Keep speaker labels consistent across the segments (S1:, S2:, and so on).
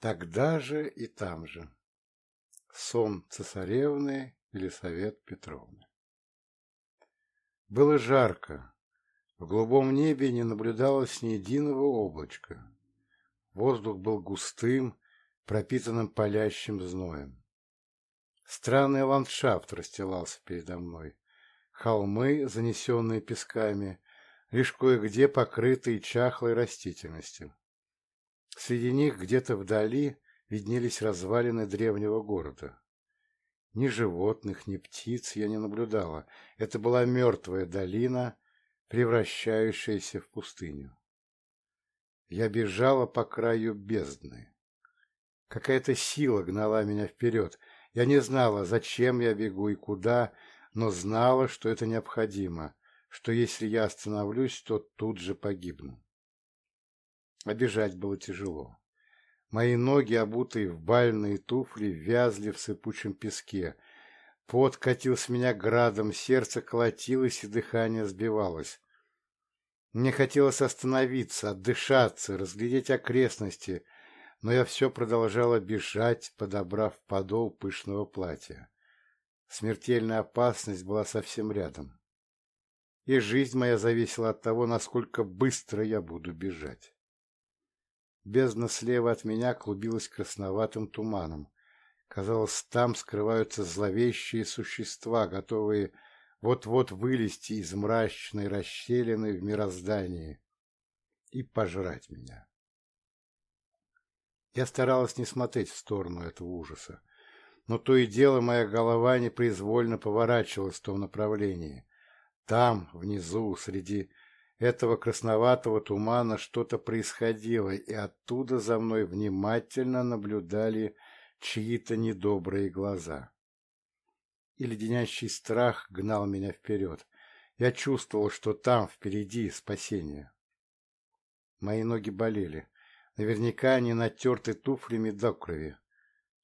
S1: Тогда же и там же. Сон цесаревны или совет Петровны. Было жарко. В голубом небе не наблюдалось ни единого облачка. Воздух был густым, пропитанным палящим зноем. Странный ландшафт расстилался передо мной. Холмы, занесенные песками, лишь кое-где покрытые чахлой растительностью. Среди них где-то вдали виднелись развалины древнего города. Ни животных, ни птиц я не наблюдала. Это была мертвая долина, превращающаяся в пустыню. Я бежала по краю бездны. Какая-то сила гнала меня вперед. Я не знала, зачем я бегу и куда, но знала, что это необходимо, что если я остановлюсь, то тут же погибну. А бежать было тяжело. Мои ноги, обутые в бальные туфли, вязли в сыпучем песке. Пот катил с меня градом, сердце колотилось и дыхание сбивалось. Мне хотелось остановиться, отдышаться, разглядеть окрестности, но я все продолжала бежать, подобрав подол пышного платья. Смертельная опасность была совсем рядом. И жизнь моя зависела от того, насколько быстро я буду бежать. Бездна слева от меня клубилась красноватым туманом. Казалось, там скрываются зловещие существа, готовые вот-вот вылезти из мрачной расщелины в мироздании и пожрать меня. Я старалась не смотреть в сторону этого ужаса, но то и дело моя голова непроизвольно поворачивалась в том направлении. Там, внизу, среди этого красноватого тумана что-то происходило, и оттуда за мной внимательно наблюдали чьи-то недобрые глаза. И леденящий страх гнал меня вперед. Я чувствовал, что там, впереди, спасение. Мои ноги болели. Наверняка они натерты туфлями до крови.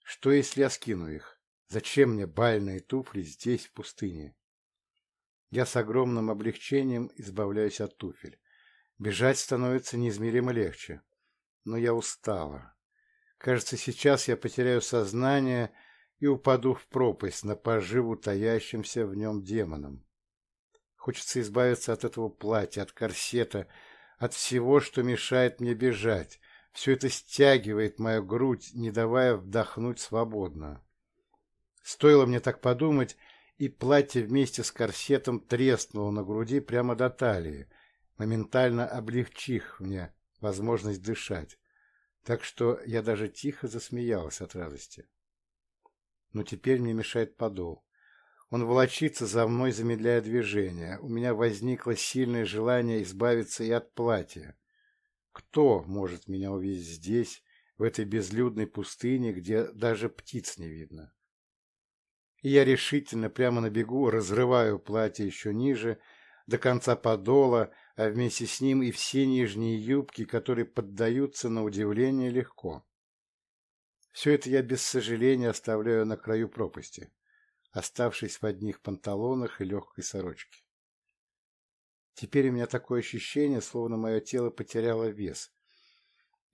S1: Что, если я скину их? Зачем мне бальные туфли здесь, в пустыне? Я с огромным облегчением избавляюсь от туфель. Бежать становится неизмеримо легче. Но я устала. Кажется, сейчас я потеряю сознание и упаду в пропасть на поживу таящимся в нем демоном. Хочется избавиться от этого платья, от корсета, от всего, что мешает мне бежать. Все это стягивает мою грудь, не давая вдохнуть свободно. Стоило мне так подумать, и платье вместе с корсетом треснуло на груди прямо до талии, моментально облегчив мне возможность дышать, так что я даже тихо засмеялась от радости. Но теперь мне мешает подол. Он волочится за мной, замедляя движение. У меня возникло сильное желание избавиться и от платья. Кто может меня увидеть здесь, в этой безлюдной пустыне, где даже птиц не видно? И я решительно прямо на бегу разрываю платье еще ниже, до конца подола, а вместе с ним и все нижние юбки, которые поддаются на удивление легко. Все это я без сожаления оставляю на краю пропасти, оставшись в одних панталонах и легкой сорочке. Теперь у меня такое ощущение, словно мое тело потеряло вес,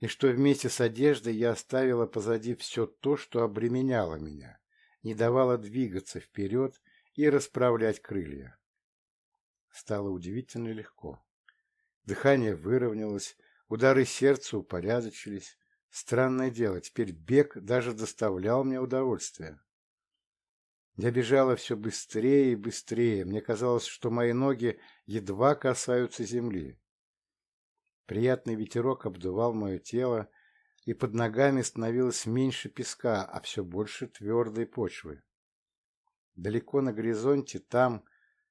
S1: и что вместе с одеждой я оставила позади все то, что обременяло меня не давала двигаться вперед и расправлять крылья. Стало удивительно легко. Дыхание выровнялось, удары сердца упорядочились. Странное дело, теперь бег даже доставлял мне удовольствие. Я бежала все быстрее и быстрее. Мне казалось, что мои ноги едва касаются земли. Приятный ветерок обдувал мое тело, и под ногами становилось меньше песка, а все больше твердой почвы. Далеко на горизонте, там,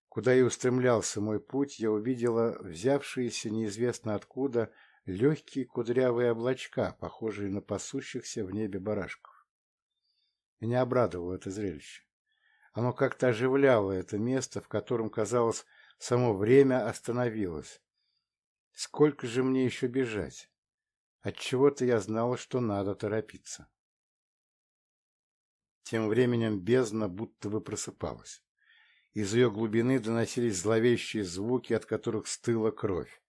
S1: куда и устремлялся мой путь, я увидела взявшиеся неизвестно откуда легкие кудрявые облачка, похожие на пасущихся в небе барашков. Меня обрадовало это зрелище. Оно как-то оживляло это место, в котором, казалось, само время остановилось. Сколько же мне еще бежать? Отчего-то я знала, что надо торопиться. Тем временем бездна будто бы просыпалась. Из ее глубины доносились зловещие звуки, от которых стыла кровь.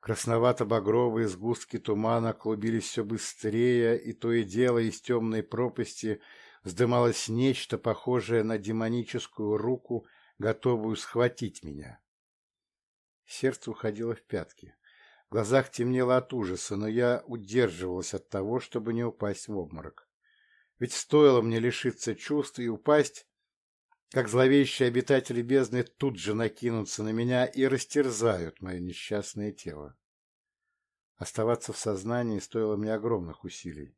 S1: Красновато-багровые сгустки тумана клубились все быстрее, и то и дело из темной пропасти вздымалось нечто, похожее на демоническую руку, готовую схватить меня. Сердце уходило в пятки. В глазах темнело от ужаса, но я удерживалась от того, чтобы не упасть в обморок. Ведь стоило мне лишиться чувств и упасть, как зловещие обитатели бездны тут же накинутся на меня и растерзают мое несчастное тело. Оставаться в сознании стоило мне огромных усилий,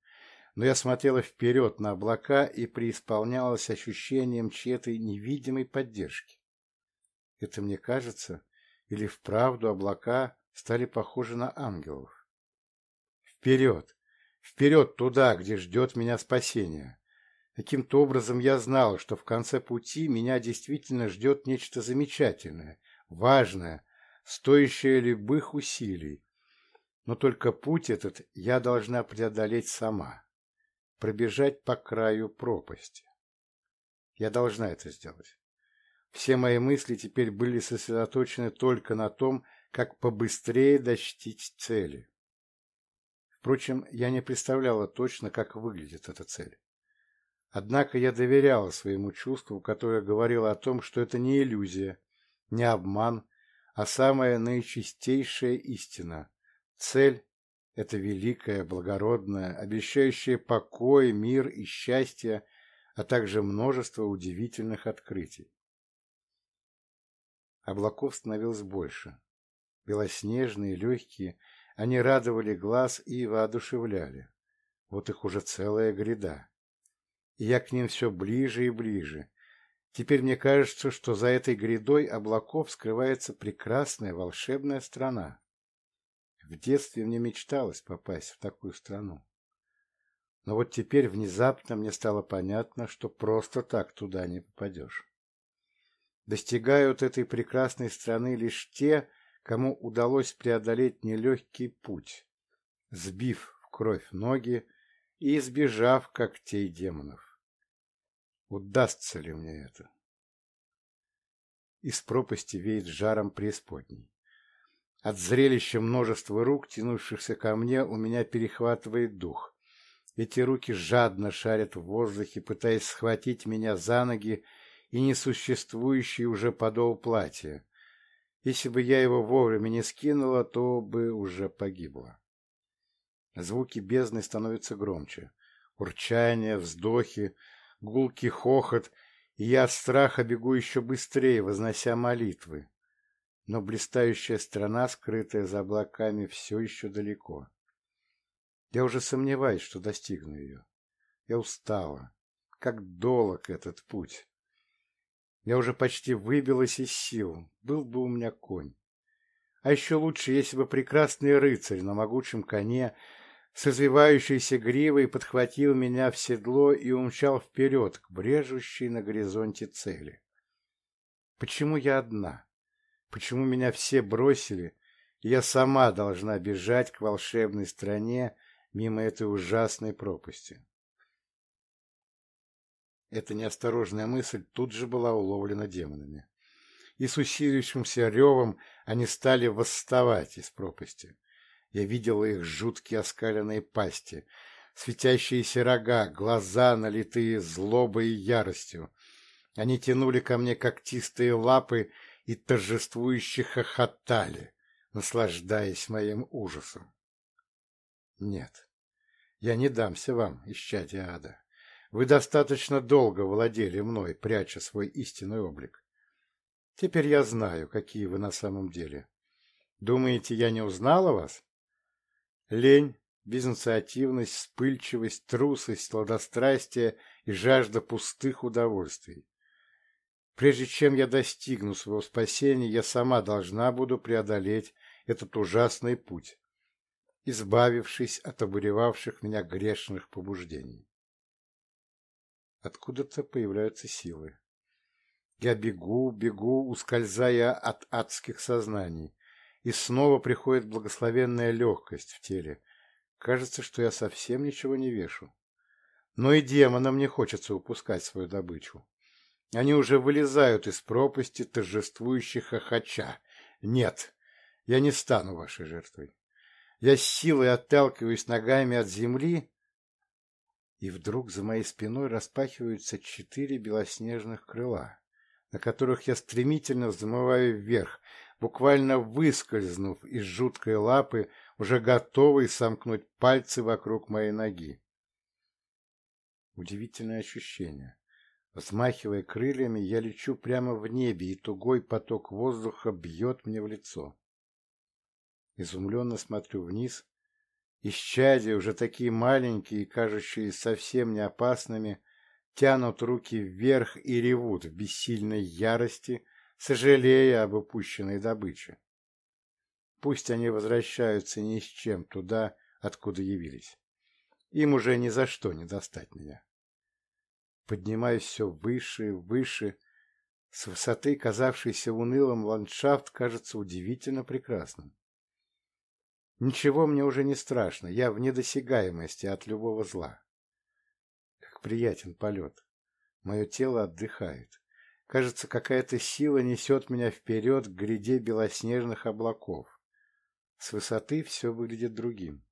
S1: но я смотрела вперед на облака и преисполнялась ощущением чьей-то невидимой поддержки. Это мне кажется, или вправду облака стали похожи на ангелов? Вперед! Вперед туда, где ждет меня спасение! Каким-то образом я знал, что в конце пути меня действительно ждет нечто замечательное, важное, стоящее любых усилий. Но только путь этот я должна преодолеть сама, пробежать по краю пропасти. Я должна это сделать. Все мои мысли теперь были сосредоточены только на том, как побыстрее достичь цели. Впрочем, я не представляла точно, как выглядит эта цель. Однако я доверяла своему чувству, которое говорило о том, что это не иллюзия, не обман, а самая наичистейшая истина. Цель – это великая, благородная, обещающая покой, мир и счастье, а также множество удивительных открытий. Облаков становилось больше. Белоснежные, легкие, они радовали глаз и воодушевляли. Вот их уже целая гряда и я к ним все ближе и ближе. Теперь мне кажется, что за этой грядой облаков скрывается прекрасная волшебная страна. В детстве мне мечталось попасть в такую страну. Но вот теперь внезапно мне стало понятно, что просто так туда не попадешь. Достигают этой прекрасной страны лишь те, кому удалось преодолеть нелегкий путь, сбив в кровь ноги и избежав когтей демонов. Удастся ли мне это? Из пропасти веет жаром преисподней. От зрелища множества рук, тянувшихся ко мне, у меня перехватывает дух. Эти руки жадно шарят в воздухе, пытаясь схватить меня за ноги и несуществующий уже подол платья. Если бы я его вовремя не скинула, то бы уже погибла. Звуки бездны становятся громче. Урчание, вздохи, гулкий хохот, и я от страха бегу еще быстрее, вознося молитвы. Но блистающая страна, скрытая за облаками, все еще далеко. Я уже сомневаюсь, что достигну ее. Я устала. Как долг этот путь. Я уже почти выбилась из сил. Был бы у меня конь. А еще лучше, если бы прекрасный рыцарь на могучем коне с извивающейся гривой подхватил меня в седло и умчал вперед к брежущей на горизонте цели. Почему я одна? Почему меня все бросили, и я сама должна бежать к волшебной стране мимо этой ужасной пропасти? Эта неосторожная мысль тут же была уловлена демонами. И с усиливающимся ревом они стали восставать из пропасти. Я видела их жуткие оскаленные пасти, светящиеся рога, глаза, налитые злобой и яростью. Они тянули ко мне когтистые лапы и торжествующе хохотали, наслаждаясь моим ужасом. Нет, я не дамся вам, исчадие ада. Вы достаточно долго владели мной, пряча свой истинный облик. Теперь я знаю, какие вы на самом деле. Думаете, я не узнала вас? Лень, безинициативность, вспыльчивость, трусость, сладострастие и жажда пустых удовольствий. Прежде чем я достигну своего спасения, я сама должна буду преодолеть этот ужасный путь, избавившись от обуревавших меня грешных побуждений. Откуда-то появляются силы. Я бегу, бегу, ускользая от адских сознаний, и снова приходит благословенная легкость в теле. Кажется, что я совсем ничего не вешу. Но и демонам не хочется упускать свою добычу. Они уже вылезают из пропасти торжествующих хохоча. Нет, Я не стану вашей жертвой. Я с силой отталкиваюсь ногами от земли, и вдруг за моей спиной распахиваются четыре белоснежных крыла, на которых я стремительно взмываю вверх, буквально выскользнув из жуткой лапы, уже готовый сомкнуть пальцы вокруг моей ноги. Удивительное ощущение. Взмахивая крыльями, я лечу прямо в небе, и тугой поток воздуха бьет мне в лицо. Изумленно смотрю вниз. Исчадия, уже такие маленькие и кажущие совсем не опасными, тянут руки вверх и ревут в бессильной ярости, сожалея об упущенной добыче. Пусть они возвращаются ни с чем туда, откуда явились. Им уже ни за что не достать меня. Поднимаюсь все выше и выше. С высоты казавшийся унылым ландшафт кажется удивительно прекрасным. Ничего мне уже не страшно, я в недосягаемости от любого зла. Как приятен полет. Мое тело отдыхает. Кажется, какая-то сила несет меня вперед к гряде белоснежных облаков. С высоты все выглядит другим.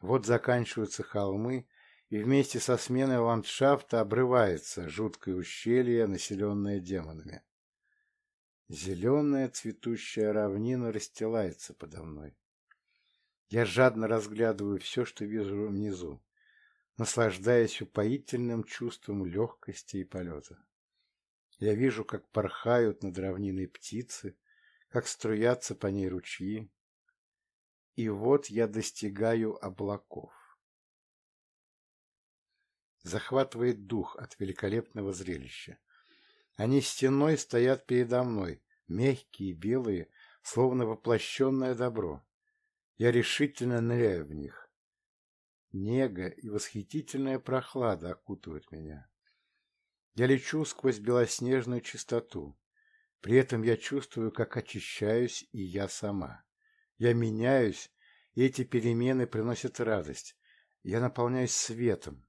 S1: Вот заканчиваются холмы, и вместе со сменой ландшафта обрывается жуткое ущелье, населенное демонами. Зеленая цветущая равнина расстилается подо мной. Я жадно разглядываю все, что вижу внизу, наслаждаясь упоительным чувством легкости и полета. Я вижу, как порхают над равниной птицы, как струятся по ней ручьи. И вот я достигаю облаков захватывает дух от великолепного зрелища. Они стеной стоят передо мной, мягкие, белые, словно воплощенное добро. Я решительно ныряю в них. Нега и восхитительная прохлада окутывают меня. Я лечу сквозь белоснежную чистоту. При этом я чувствую, как очищаюсь и я сама. Я меняюсь, и эти перемены приносят радость. Я наполняюсь светом,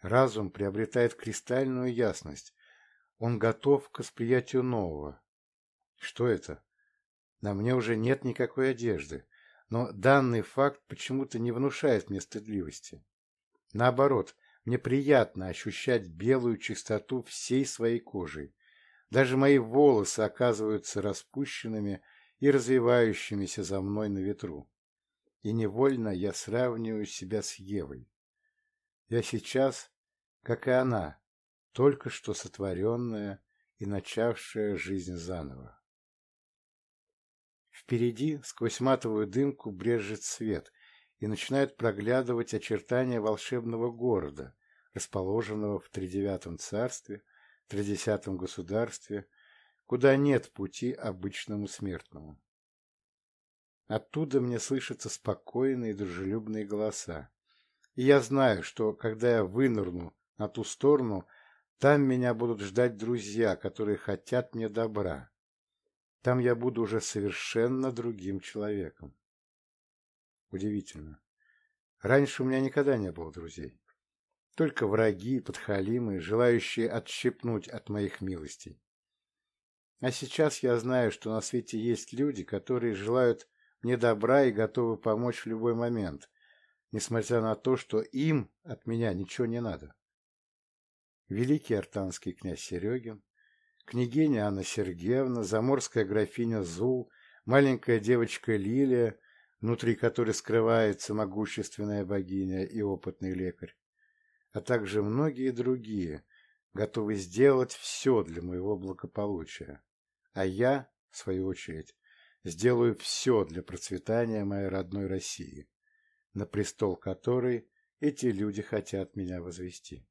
S1: Разум приобретает кристальную ясность. Он готов к восприятию нового. Что это? На мне уже нет никакой одежды, но данный факт почему-то не внушает мне стыдливости. Наоборот, мне приятно ощущать белую чистоту всей своей кожей. Даже мои волосы оказываются распущенными и развивающимися за мной на ветру. И невольно я сравниваю себя с Евой. Я сейчас, как и она, только что сотворенная и начавшая жизнь заново. Впереди, сквозь матовую дымку, брежет свет, и начинают проглядывать очертания волшебного города, расположенного в тридевятом царстве, тридесятом государстве, куда нет пути обычному смертному. Оттуда мне слышатся спокойные и дружелюбные голоса. И я знаю, что, когда я вынырну на ту сторону, там меня будут ждать друзья, которые хотят мне добра. Там я буду уже совершенно другим человеком. Удивительно. Раньше у меня никогда не было друзей. Только враги, подхалимы, желающие отщипнуть от моих милостей. А сейчас я знаю, что на свете есть люди, которые желают мне добра и готовы помочь в любой момент, несмотря на то, что им от меня ничего не надо. Великий артанский князь Серегин, княгиня Анна Сергеевна, заморская графиня Зул, маленькая девочка Лилия, внутри которой скрывается могущественная богиня и опытный лекарь, а также многие другие, готовы сделать все для моего благополучия. А я, в свою очередь, сделаю все для процветания моей родной России на престол которой эти люди хотят меня возвести.